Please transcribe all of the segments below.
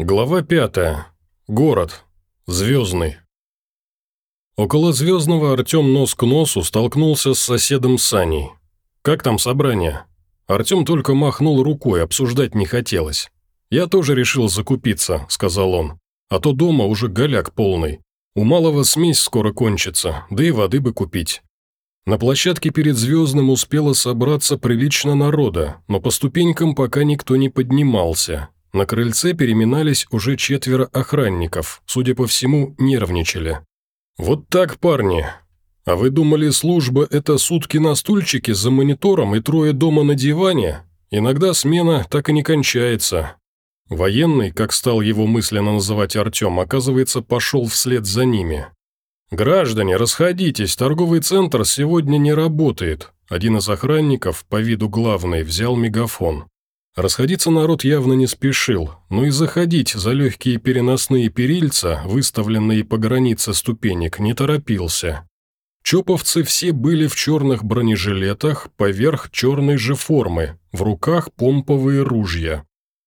Глава пятая. Город. Звездный. Около Звездного Артем нос к носу столкнулся с соседом Саней. «Как там собрание?» Артем только махнул рукой, обсуждать не хотелось. «Я тоже решил закупиться», – сказал он. «А то дома уже голяк полный. У малого смесь скоро кончится, да и воды бы купить». На площадке перед Звездным успело собраться прилично народа, но по ступенькам пока никто не поднимался, на крыльце переминались уже четверо охранников, судя по всему, нервничали. «Вот так, парни. А вы думали, служба – это сутки на стульчике за монитором и трое дома на диване? Иногда смена так и не кончается». Военный, как стал его мысленно называть Артем, оказывается, пошел вслед за ними. «Граждане, расходитесь, торговый центр сегодня не работает». Один из охранников, по виду главный, взял мегафон. Расходиться народ явно не спешил, но и заходить за легкие переносные перильца, выставленные по границе ступенек, не торопился. Чоповцы все были в черных бронежилетах, поверх черной же формы, в руках помповые ружья.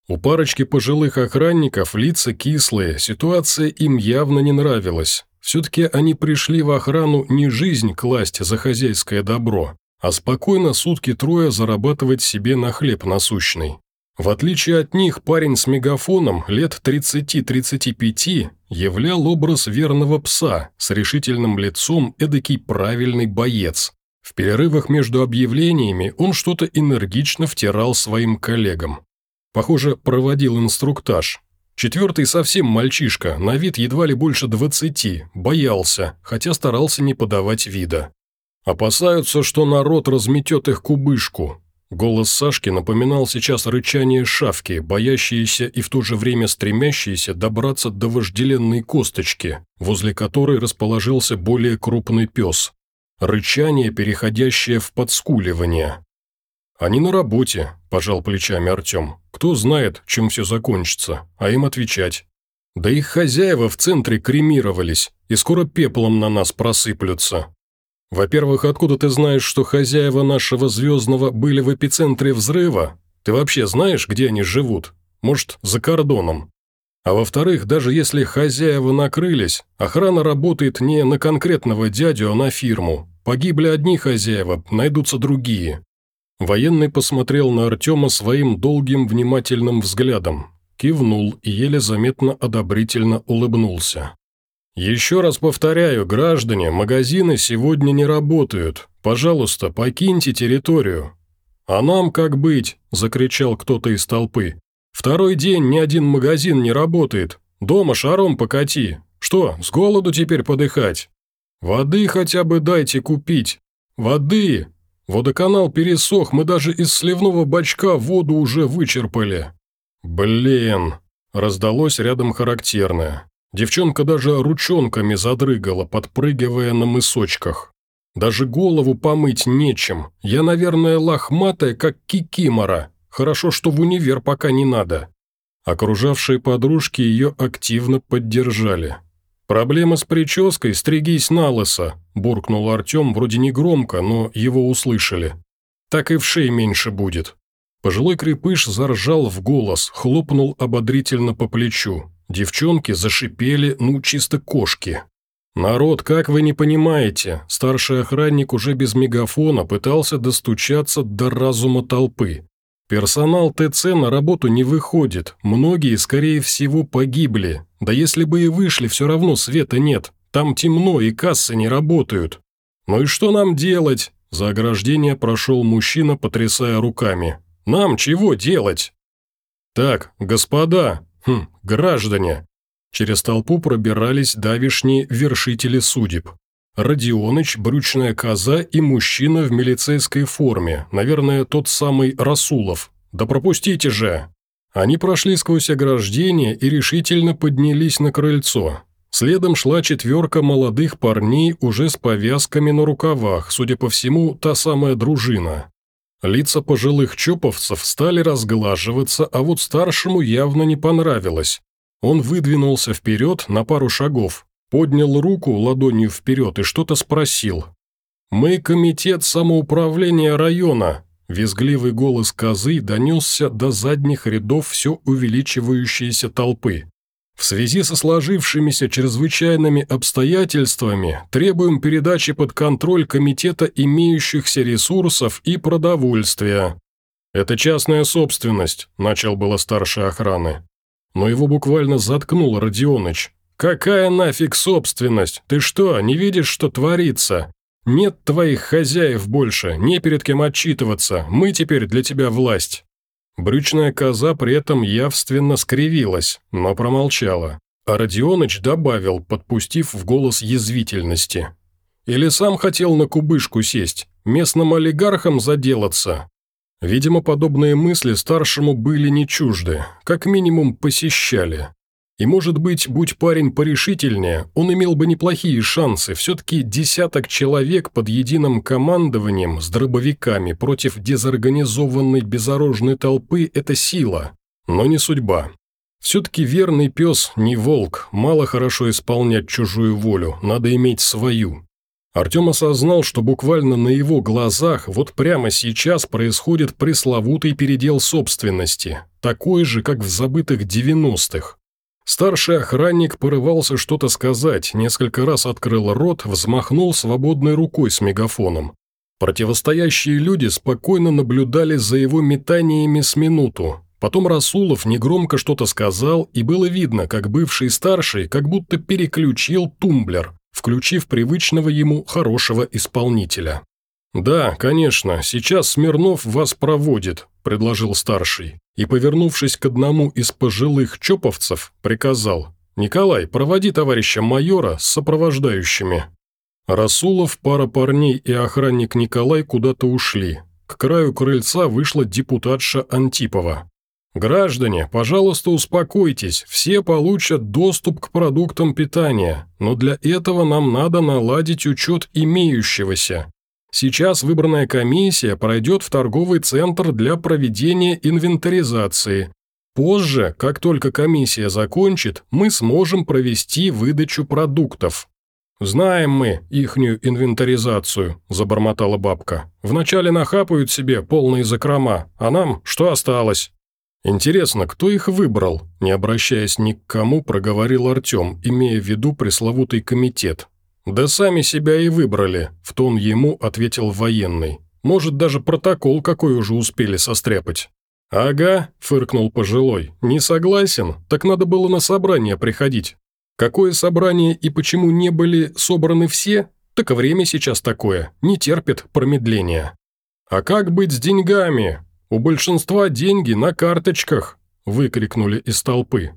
У парочки пожилых охранников лица кислые, ситуация им явно не нравилась. Все-таки они пришли в охрану не жизнь класть за хозяйское добро, а спокойно сутки трое зарабатывать себе на хлеб насущный. В отличие от них, парень с мегафоном лет 30-35 являл образ верного пса с решительным лицом эдакий правильный боец. В перерывах между объявлениями он что-то энергично втирал своим коллегам. Похоже, проводил инструктаж. Четвертый совсем мальчишка, на вид едва ли больше двадцати, боялся, хотя старался не подавать вида. Опасаются, что народ разметет их кубышку. Голос Сашки напоминал сейчас рычание шавки, боящиеся и в то же время стремящиеся добраться до вожделенной косточки, возле которой расположился более крупный пес. Рычание, переходящее в подскуливание. «Они на работе», – пожал плечами Артем. «Кто знает, чем все закончится, а им отвечать. Да их хозяева в центре кремировались, и скоро пеплом на нас просыплются. Во-первых, откуда ты знаешь, что хозяева нашего звездного были в эпицентре взрыва? Ты вообще знаешь, где они живут? Может, за кордоном? А во-вторых, даже если хозяева накрылись, охрана работает не на конкретного дядю, а на фирму. Погибли одни хозяева, найдутся другие. Военный посмотрел на Артема своим долгим внимательным взглядом, кивнул и еле заметно одобрительно улыбнулся. «Еще раз повторяю, граждане, магазины сегодня не работают. Пожалуйста, покиньте территорию». «А нам как быть?» – закричал кто-то из толпы. «Второй день ни один магазин не работает. Дома шаром покати. Что, с голоду теперь подыхать? Воды хотя бы дайте купить. Воды! Водоканал пересох, мы даже из сливного бачка воду уже вычерпали». «Блин!» – раздалось рядом характерное. Девчонка даже ручонками задрыгала, подпрыгивая на мысочках. Даже голову помыть нечем. Я, наверное, лохматая, как кикимора. Хорошо, что в универ пока не надо. Окружавшие подружки ее активно поддержали. «Проблема с прической, стригись на лысо», – буркнул Артем вроде не громко, но его услышали. «Так и в шее меньше будет». Пожилой крепыш заржал в голос, хлопнул ободрительно по плечу. Девчонки зашипели, ну, чисто кошки. «Народ, как вы не понимаете, старший охранник уже без мегафона пытался достучаться до разума толпы. Персонал ТЦ на работу не выходит, многие, скорее всего, погибли. Да если бы и вышли, все равно света нет, там темно и кассы не работают. Ну и что нам делать?» За ограждение прошел мужчина, потрясая руками. «Нам чего делать?» «Так, господа, Хм, граждане. Через толпу пробирались давишние вершители судеб. Родионыч, брючная коза и мужчина в милицейской форме, наверное, тот самый Расулов. Да пропустите же! Они прошли сквозь ограждение и решительно поднялись на крыльцо. Следом шла четверка молодых парней уже с повязками на рукавах, судя по всему, та самая дружина. Лица пожилых чоповцев стали разглаживаться, а вот старшему явно не понравилось. Он выдвинулся вперед на пару шагов, поднял руку ладонью вперед и что-то спросил. «Мы комитет самоуправления района», – Визгливый голос козы донесся до задних рядов все увеличивающейся толпы. В связи со сложившимися чрезвычайными обстоятельствами требуем передачи под контроль Комитета имеющихся ресурсов и продовольствия. «Это частная собственность», – начал было старший охраны. Но его буквально заткнул Родионыч. «Какая нафиг собственность? Ты что, не видишь, что творится? Нет твоих хозяев больше, не перед кем отчитываться, мы теперь для тебя власть». Брючная коза при этом явственно скривилась, но промолчала. А Родионыч добавил, подпустив в голос язвительности. «Или сам хотел на кубышку сесть, местным олигархам заделаться?» Видимо, подобные мысли старшему были не чужды, как минимум посещали. И, может быть, будь парень порешительнее, он имел бы неплохие шансы. Все-таки десяток человек под единым командованием с дробовиками против дезорганизованной безоружной толпы – это сила, но не судьба. Все-таки верный пес не волк, мало хорошо исполнять чужую волю, надо иметь свою. Артем осознал, что буквально на его глазах вот прямо сейчас происходит пресловутый передел собственности, такой же, как в забытых девяностых. Старший охранник порывался что-то сказать, несколько раз открыл рот, взмахнул свободной рукой с мегафоном. Противостоящие люди спокойно наблюдали за его метаниями с минуту. Потом Расулов негромко что-то сказал, и было видно, как бывший старший как будто переключил тумблер, включив привычного ему хорошего исполнителя. «Да, конечно, сейчас Смирнов вас проводит», – предложил старший и, повернувшись к одному из пожилых чоповцев, приказал «Николай, проводи товарища майора с сопровождающими». Расулов, пара парней и охранник Николай куда-то ушли. К краю крыльца вышла депутатша Антипова. «Граждане, пожалуйста, успокойтесь, все получат доступ к продуктам питания, но для этого нам надо наладить учет имеющегося. Сейчас выбранная комиссия пройдет в торговый центр для проведения инвентаризации. Позже, как только комиссия закончит, мы сможем провести выдачу продуктов. «Знаем мы ихнюю инвентаризацию», – забормотала бабка. «Вначале нахапают себе полные закрома, а нам что осталось?» «Интересно, кто их выбрал?» – не обращаясь ни к кому, проговорил Артем, имея в виду пресловутый комитет. «Да сами себя и выбрали», – в тон ему ответил военный. «Может, даже протокол какой уже успели состряпать». «Ага», – фыркнул пожилой. «Не согласен? Так надо было на собрание приходить. Какое собрание и почему не были собраны все? Так время сейчас такое, не терпит промедления». «А как быть с деньгами? У большинства деньги на карточках», – выкрикнули из толпы.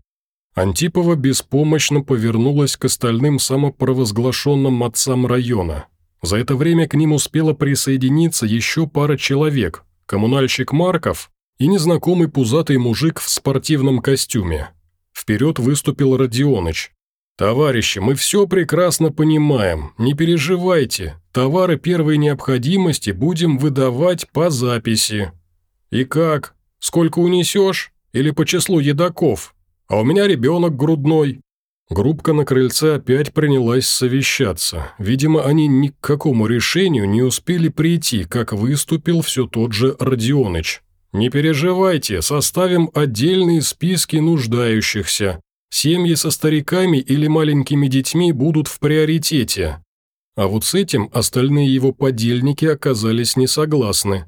Антипова беспомощно повернулась к остальным самопровозглашенным отцам района. За это время к ним успела присоединиться еще пара человек, коммунальщик Марков и незнакомый пузатый мужик в спортивном костюме. Вперед выступил Родионыч. «Товарищи, мы все прекрасно понимаем, не переживайте, товары первой необходимости будем выдавать по записи». «И как? Сколько унесешь? Или по числу едоков?» А у меня ребенок грудной». Группка на крыльце опять принялась совещаться. Видимо, они ни к какому решению не успели прийти, как выступил все тот же Родионыч. «Не переживайте, составим отдельные списки нуждающихся. Семьи со стариками или маленькими детьми будут в приоритете». А вот с этим остальные его подельники оказались не согласны.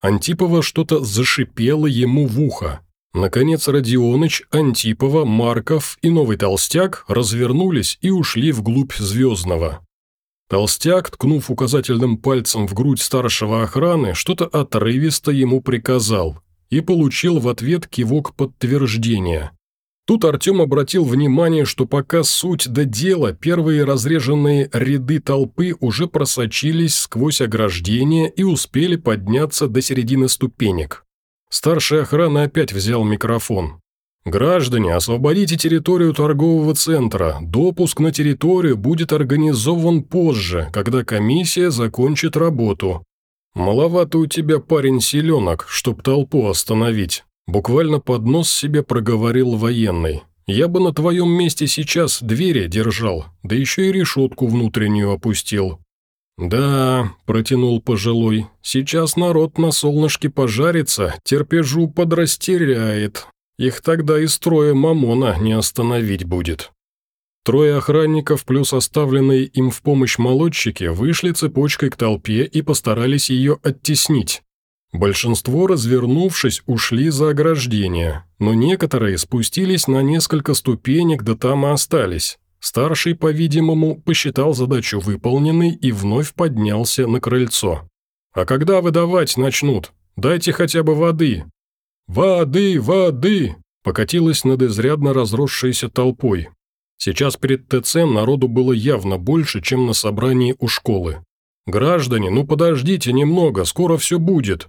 Антипова что-то зашипело ему в ухо. Наконец Родионыч, Антипова, Марков и новый толстяк развернулись и ушли вглубь Звездного. Толстяк, ткнув указательным пальцем в грудь старшего охраны, что-то отрывисто ему приказал и получил в ответ кивок подтверждения. Тут Артем обратил внимание, что пока суть до дела, первые разреженные ряды толпы уже просочились сквозь ограждение и успели подняться до середины ступенек. Старший охраны опять взял микрофон. «Граждане, освободите территорию торгового центра. Допуск на территорию будет организован позже, когда комиссия закончит работу. Маловато у тебя, парень, селенок, чтоб толпу остановить». Буквально под нос себе проговорил военный. «Я бы на твоем месте сейчас двери держал, да еще и решетку внутреннюю опустил». «Да», – протянул пожилой, – «сейчас народ на солнышке пожарится, терпежу подрастеряет. Их тогда из строя мамона не остановить будет». Трое охранников плюс оставленные им в помощь молодчики вышли цепочкой к толпе и постарались ее оттеснить. Большинство, развернувшись, ушли за ограждение, но некоторые спустились на несколько ступенек, да там и остались. Старший, по-видимому, посчитал задачу выполненной и вновь поднялся на крыльцо. «А когда выдавать начнут? Дайте хотя бы воды!» «Воды, воды!» покатилась над изрядно разросшейся толпой. Сейчас перед ТЦ народу было явно больше, чем на собрании у школы. «Граждане, ну подождите немного, скоро все будет!»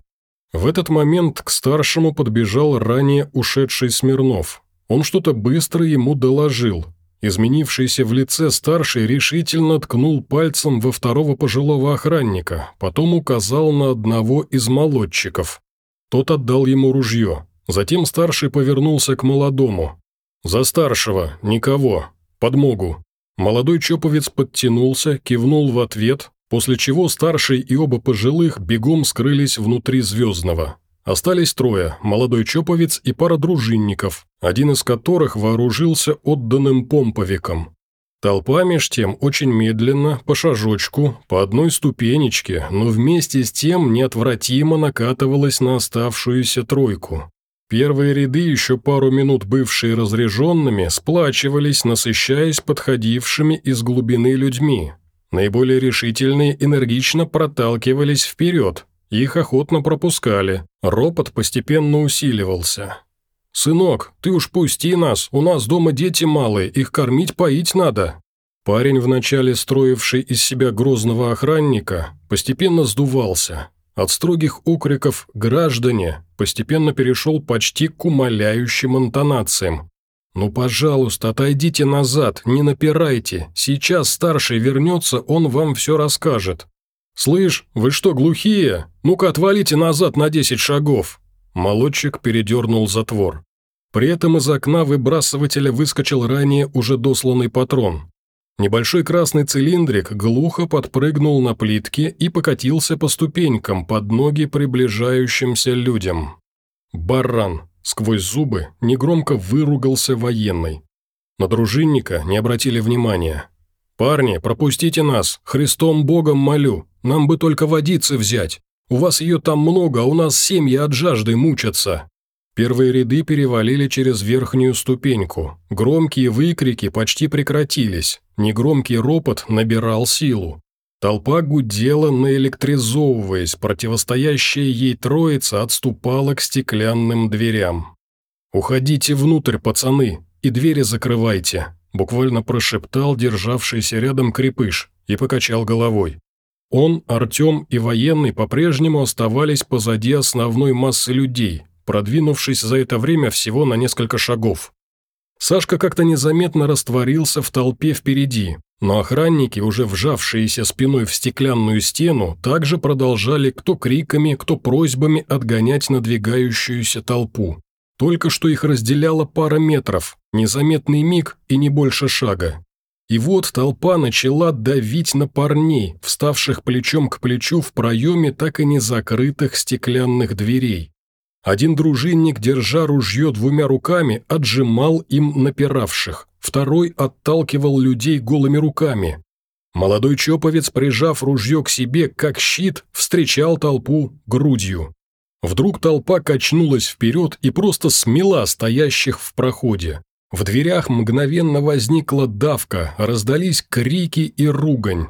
В этот момент к старшему подбежал ранее ушедший Смирнов. Он что-то быстро ему доложил, Изменившийся в лице старший решительно ткнул пальцем во второго пожилого охранника, потом указал на одного из молодчиков. Тот отдал ему ружье. Затем старший повернулся к молодому. «За старшего, никого. Подмогу». Молодой чоповец подтянулся, кивнул в ответ, после чего старший и оба пожилых бегом скрылись внутри звездного. Остались трое – молодой чоповец и пара дружинников, один из которых вооружился отданным помповиком. Толпа меж тем очень медленно, по шажочку, по одной ступенечке, но вместе с тем неотвратимо накатывалась на оставшуюся тройку. Первые ряды, еще пару минут бывшие разряженными, сплачивались, насыщаясь подходившими из глубины людьми. Наиболее решительные энергично проталкивались вперед, их охотно пропускали, ропот постепенно усиливался. «Сынок, ты уж пусти нас, у нас дома дети малые, их кормить, поить надо». Парень, вначале строивший из себя грозного охранника, постепенно сдувался. От строгих окриков «граждане» постепенно перешел почти к умоляющим интонациям. «Ну, пожалуйста, отойдите назад, не напирайте. Сейчас старший вернется, он вам все расскажет. «Слышь, вы что, глухие? Ну-ка отвалите назад на десять шагов!» Молодчик передернул затвор. При этом из окна выбрасывателя выскочил ранее уже досланный патрон. Небольшой красный цилиндрик глухо подпрыгнул на плитке и покатился по ступенькам под ноги приближающимся людям. «Баран!» – сквозь зубы негромко выругался военный. На дружинника не обратили внимания. «Парни, пропустите нас, Христом Богом молю!» Нам бы только водицы взять. У вас ее там много, а у нас семьи от жажды мучатся». Первые ряды перевалили через верхнюю ступеньку. Громкие выкрики почти прекратились. Негромкий ропот набирал силу. Толпа гудела, наэлектризовываясь, противостоящая ей троица отступала к стеклянным дверям. «Уходите внутрь, пацаны, и двери закрывайте», буквально прошептал державшийся рядом крепыш и покачал головой. Он, Артем и военный по-прежнему оставались позади основной массы людей, продвинувшись за это время всего на несколько шагов. Сашка как-то незаметно растворился в толпе впереди, но охранники, уже вжавшиеся спиной в стеклянную стену, также продолжали кто криками, кто просьбами отгонять надвигающуюся толпу. Только что их разделяла пара метров, незаметный миг и не больше шага. И вот толпа начала давить на парней, вставших плечом к плечу в проеме так и не закрытых стеклянных дверей. Один дружинник, держа ружье двумя руками, отжимал им напиравших, второй отталкивал людей голыми руками. Молодой чоповец, прижав ружье к себе, как щит, встречал толпу грудью. Вдруг толпа качнулась вперед и просто смела стоящих в проходе. В дверях мгновенно возникла давка, раздались крики и ругань.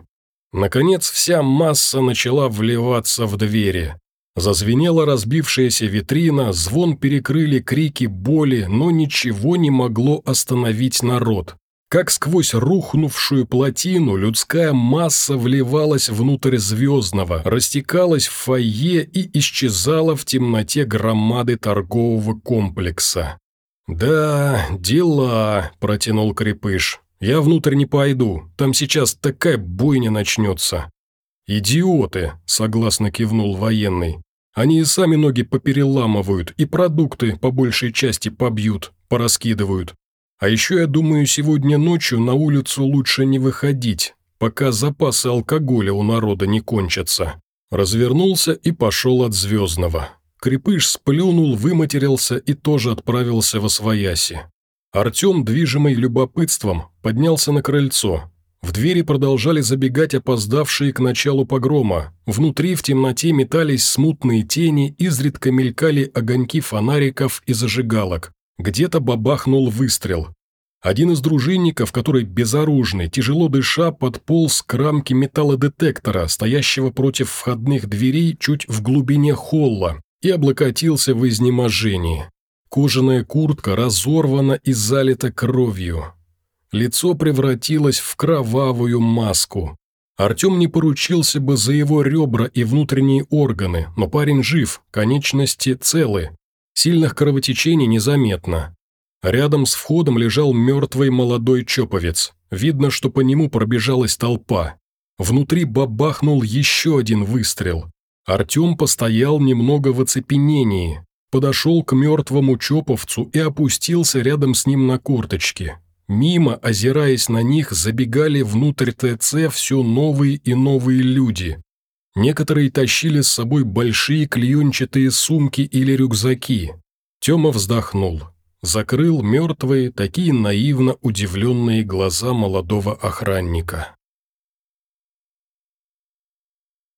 Наконец вся масса начала вливаться в двери. Зазвенела разбившаяся витрина, звон перекрыли крики боли, но ничего не могло остановить народ. Как сквозь рухнувшую плотину людская масса вливалась внутрь звездного, растекалась в фойе и исчезала в темноте громады торгового комплекса. «Да, дела», – протянул Крепыш. «Я внутрь не пойду, там сейчас такая бойня начнется». «Идиоты», – согласно кивнул военный. «Они и сами ноги попереламывают, и продукты по большей части побьют, пораскидывают. А еще я думаю, сегодня ночью на улицу лучше не выходить. пока запасы алкоголя у народа не кончатся. Развернулся и пошел от Звездного. Крепыш сплюнул, выматерился и тоже отправился во свояси. Артем, движимый любопытством, поднялся на крыльцо. В двери продолжали забегать опоздавшие к началу погрома. Внутри в темноте метались смутные тени, изредка мелькали огоньки фонариков и зажигалок. Где-то бабахнул выстрел. Один из дружинников, который безоружный, тяжело дыша, подполз к рамке металлодетектора, стоящего против входных дверей чуть в глубине холла, и облокотился в изнеможении. Кожаная куртка разорвана и залита кровью. Лицо превратилось в кровавую маску. Артем не поручился бы за его ребра и внутренние органы, но парень жив, конечности целы. Сильных кровотечений незаметно. Рядом с входом лежал мертвый молодой чоповец. Видно, что по нему пробежалась толпа. Внутри бабахнул еще один выстрел. Артем постоял немного в оцепенении, подошел к мертвому чоповцу и опустился рядом с ним на корточки. Мимо, озираясь на них, забегали внутрь ТЦ все новые и новые люди. Некоторые тащили с собой большие клеенчатые сумки или рюкзаки. Тёма вздохнул. Закрыл мертвые, такие наивно удивленные глаза молодого охранника.